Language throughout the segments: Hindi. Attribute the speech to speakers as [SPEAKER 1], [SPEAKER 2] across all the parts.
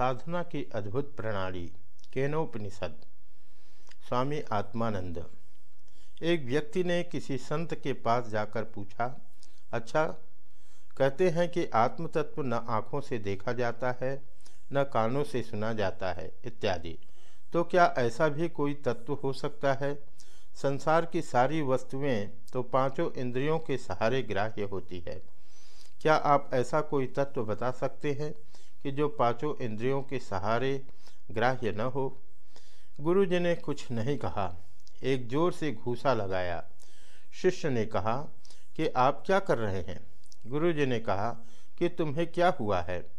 [SPEAKER 1] साधना की अद्भुत प्रणाली, केनोपनिषद। स्वामी आत्मानंद, एक व्यक्ति ने किसी संत के पास जाकर पूछा अच्छा कहते हैं कि आत्म तत्व न आँखों से देखा जाता है, न कानों से सुना जाता है, इत्यादि। तो क्या ऐसा भी कोई तत्व हो सकता है? संसार की सारी वस्तुएँ तो पाँचों इंद्रियों के सहारे ग्राह्य होती है। क्या आप ऐसा कोई तत्व बता सकते हैं? कि जो पाँचों इंद्रियों के सहारे ग्राह्य न हो। गुरु जी ने कुछ नहीं कहा। एक ज़ोर से घूसा लगाया। शिष्य ने कहा, कि आप क्या कर रहे हैं? गुरु जी ने कहा, कि तुम्हें क्या हुआ है?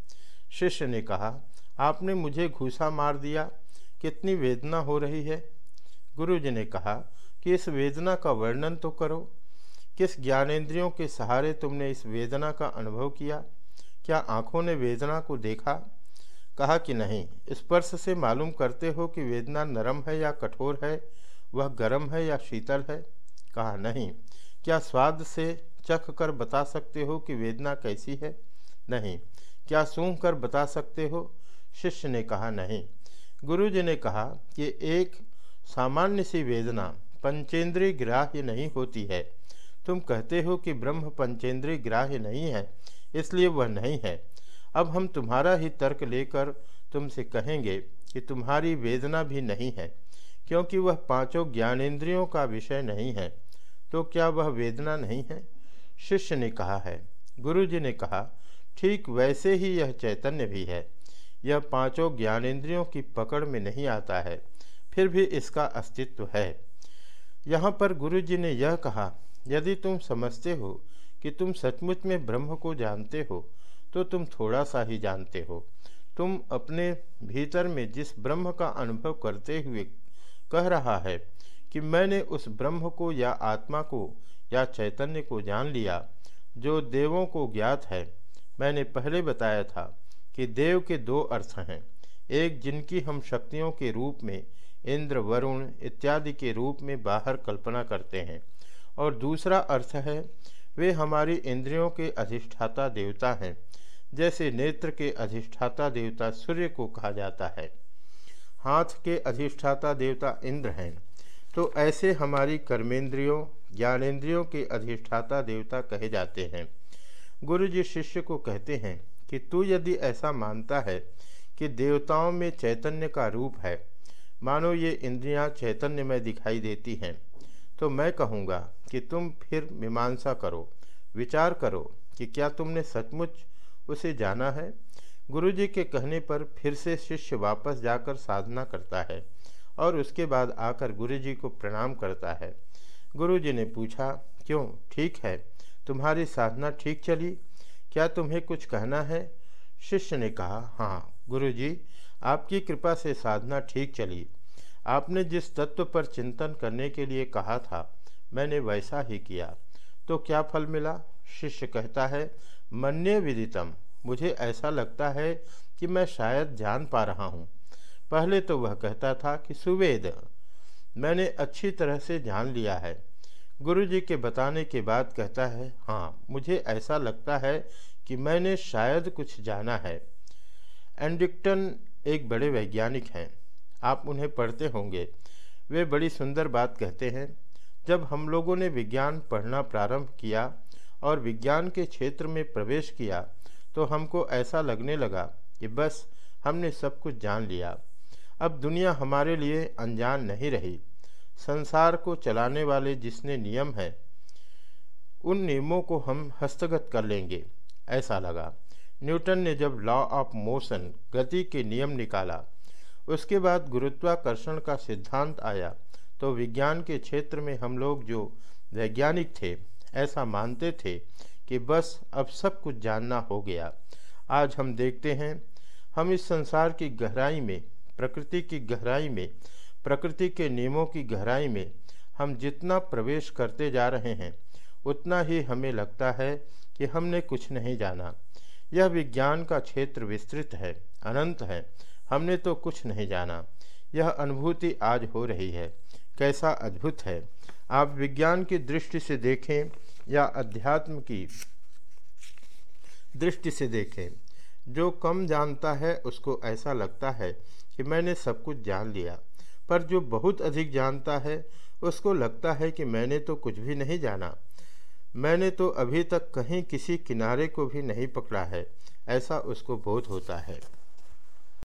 [SPEAKER 1] शिष्य ने कहा, आपने मुझे घूसा मार दिया। कितनी वेदना हो रही है? गुरु जी ने कहा, कि इस वेदना का वर्णन तो करो। किस ज्ञानेन्द्रियों के सहारे तुमने इस वेदना का अनुभव किया? क्या आँखों ने वेदना को देखा? कहा कि नहीं। स्पर्श से मालूम करते हो कि वेदना नरम है या कठोर है? वह गर्म है या शीतल है? कहा, नहीं। क्या स्वाद से चख कर बता सकते हो कि वेदना कैसी है? नहीं। क्या सूंघ कर बता सकते हो? शिष्य ने कहा, नहीं। गुरु जी ने कहा कि एक सामान्य सी वेदना पंचेंद्रीय ग्राह्य नहीं होती है। तुम कहते हो कि ब्रह्म पंचेंद्रीय ग्राह्य नहीं है। इसलिए वह नहीं है। अब हम तुम्हारा ही तर्क लेकर तुमसे कहेंगे कि तुम्हारी वेदना भी नहीं है, क्योंकि वह पाँचों ज्ञानेन्द्रियों का विषय नहीं है तो क्या वह वेदना नहीं है? शिष्य ने कहा है। गुरु जी ने कहा, ठीक वैसे ही यह चैतन्य भी है। यह पाँचों ज्ञानेन्द्रियों की पकड़ में नहीं आता है, फिर भी इसका अस्तित्व है। यहाँ पर गुरु जी ने यह कहा, यदि तुम समझते हो कि तुम सचमुच में ब्रह्म को जानते हो तो तुम थोड़ा सा ही जानते हो। तुम अपने भीतर में जिस ब्रह्म का अनुभव करते हुए कह रहा है कि मैंने उस ब्रह्म को या आत्मा को या चैतन्य को जान लिया, जो देवों को ज्ञात है। मैंने पहले बताया था कि देव के दो अर्थ हैं। एक, जिनकी हम शक्तियों के रूप में, इंद्र, वरुण इत्यादि के रूप में बाहर कल्पना करते हैं। और दूसरा अर्थ है वे हमारी इंद्रियों के अधिष्ठाता देवता हैं, जैसे नेत्र के अधिष्ठाता देवता सूर्य को कहा जाता है। हाथ के अधिष्ठाता देवता इंद्र हैं तो ऐसे हमारी कर्मेंद्रियों ज्ञानेन्द्रियों के अधिष्ठाता देवता कहे जाते हैं। गुरु जी शिष्य को कहते हैं कि, तू यदि ऐसा मानता है कि देवताओं में चैतन्य का रूप है, मानो ये इंद्रियाँ चैतन्य में दिखाई देती हैं। तो मैं कहूँगा कि तुम फिर मीमांसा करो, विचार करो कि क्या तुमने सचमुच उसे जाना है। गुरुजी के कहने पर फिर से शिष्य वापस जाकर साधना करता है और उसके बाद आकर गुरुजी को प्रणाम करता है। गुरुजी ने पूछा, क्यों? ठीक है। तुम्हारी साधना ठीक चली? क्या तुम्हें कुछ कहना है? शिष्य ने कहा हाँ गुरुजी, आपकी कृपा से साधना ठीक चली। आपने जिस तत्व पर चिंतन करने के लिए कहा था, मैंने वैसा ही किया। तो क्या फल मिला? शिष्य कहता है, मन्य विदितम। मुझे ऐसा लगता है कि मैं शायद जान पा रहा हूँ। पहले तो वह कहता था कि, सुवेद, मैंने अच्छी तरह से जान लिया है। गुरु जी के बताने के बाद कहता है हाँ मुझे ऐसा लगता है कि मैंने शायद कुछ जाना है। एंडिक्टन एक बड़े वैज्ञानिक हैं। आप उन्हें पढ़ते होंगे। वे बड़ी सुंदर बात कहते हैं। जब हम लोगों ने विज्ञान पढ़ना प्रारंभ किया और विज्ञान के क्षेत्र में प्रवेश किया तो हमको ऐसा लगने लगा कि बस हमने सब कुछ जान लिया। अब दुनिया हमारे लिए अनजान नहीं रही। संसार को चलाने वाले जिसने नियम है, उन नियमों को हम हस्तगत कर लेंगे, ऐसा लगा। न्यूटन ने जब लॉ ऑफ़ मोशन गति के नियम निकाला उसके बाद गुरुत्वाकर्षण का सिद्धांत आया। तो विज्ञान के क्षेत्र में हम लोग जो वैज्ञानिक थे, ऐसा मानते थे कि बस अब सब कुछ जानना हो गया। आज हम देखते हैं, हम इस संसार की गहराई में, प्रकृति की गहराई में, प्रकृति के नियमों की गहराई में हम जितना प्रवेश करते जा रहे हैं, उतना ही हमें लगता है कि हमने कुछ नहीं जाना। यह विज्ञान का क्षेत्र विस्तृत है, अनंत है हमने तो कुछ नहीं जाना। यह अनुभूति आज हो रही है। कैसा अद्भुत है। आप विज्ञान की दृष्टि से देखें या अध्यात्म की दृष्टि से देखें। जो कम जानता है, उसको ऐसा लगता है कि मैंने सब कुछ जान लिया। पर जो बहुत अधिक जानता है, उसको लगता है कि मैंने तो कुछ भी नहीं जाना। मैंने तो अभी तक कहीं किसी किनारे को भी नहीं पकड़ा है। ऐसा उसको बोध होता है।